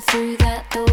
through that door.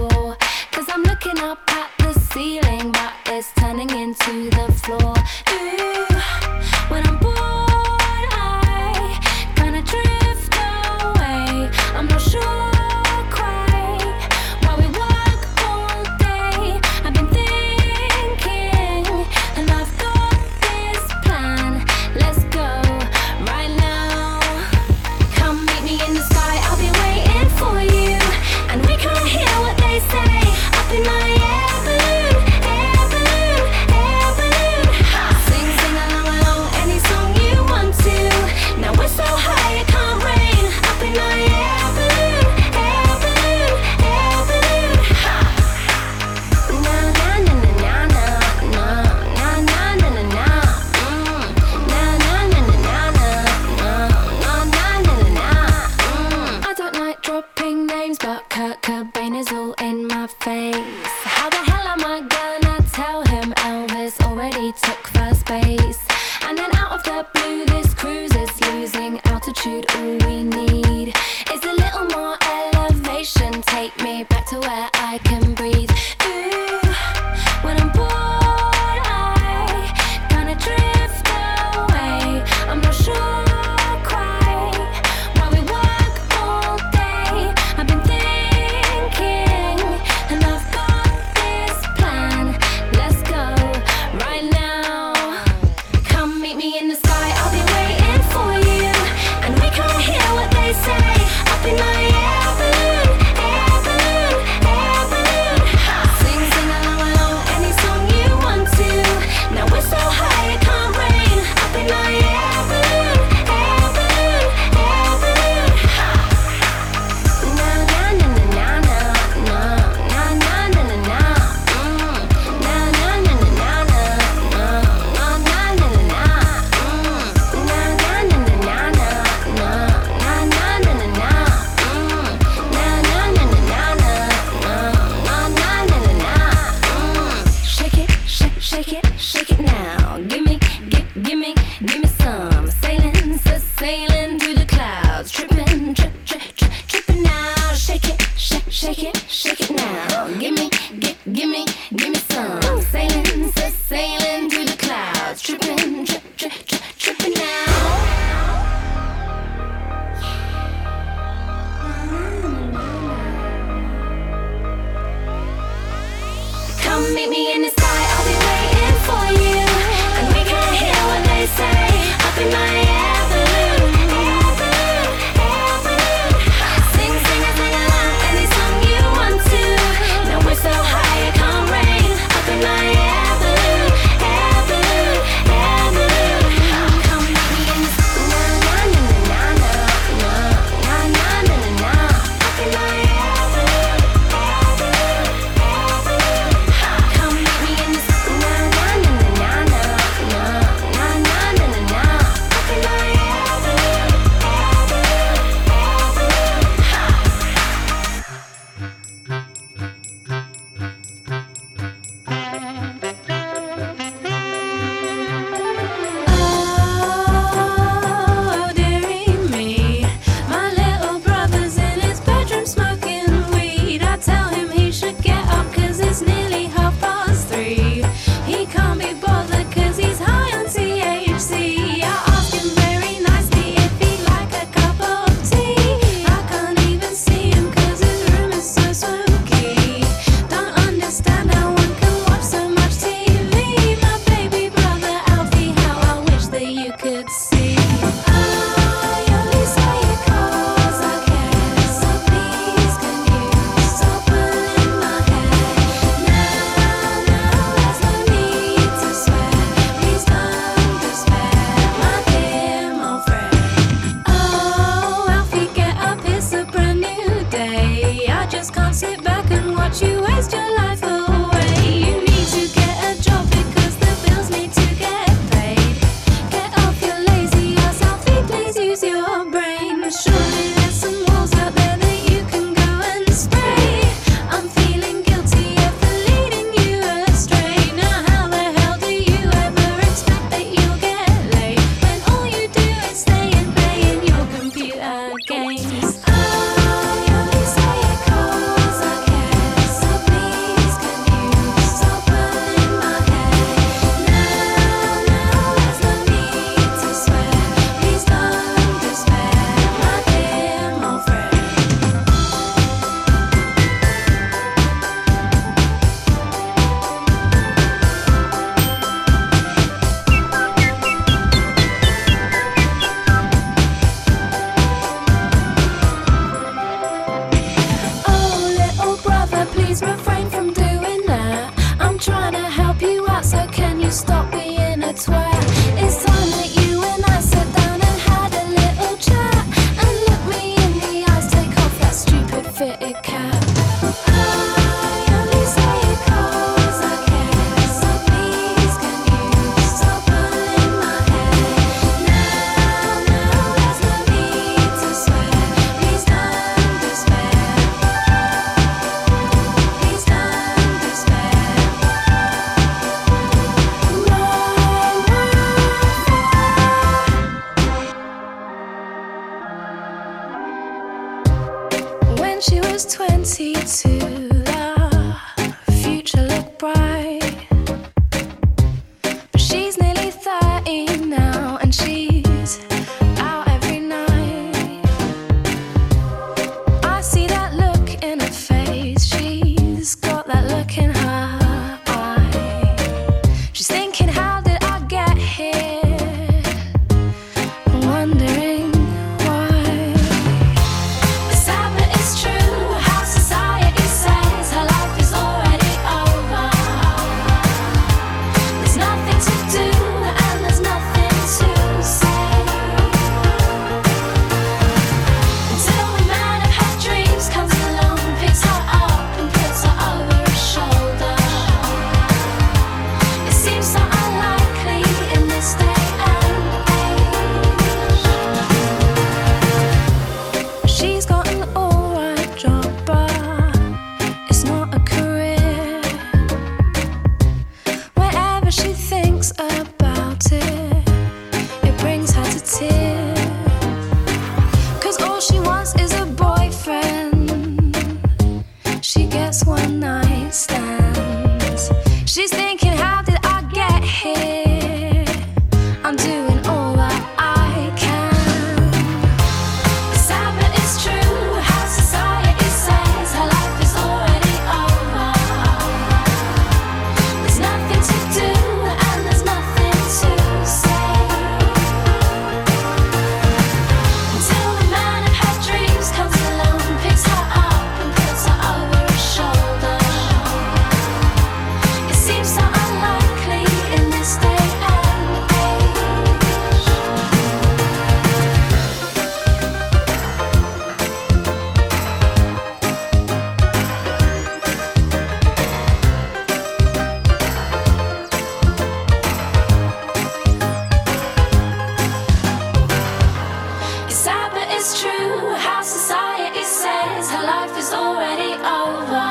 sad, but it's true how society says her life is already over.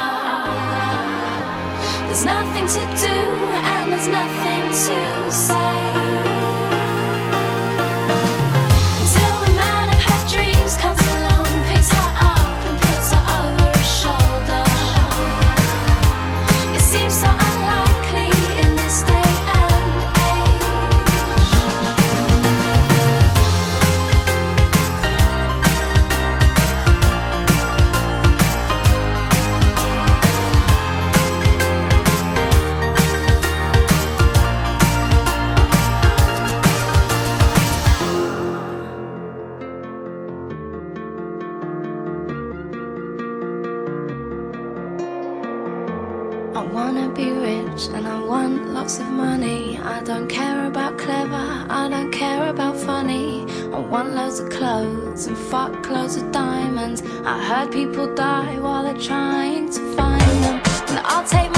There's nothing to do, and there's nothing to say. lots of money. I don't care about clever, I don't care about funny. I want loads of clothes and fuck loads of diamonds. I heard people die while they're trying to find them. And I'll take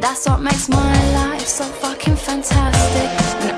that's what makes my life so fucking fantastic. And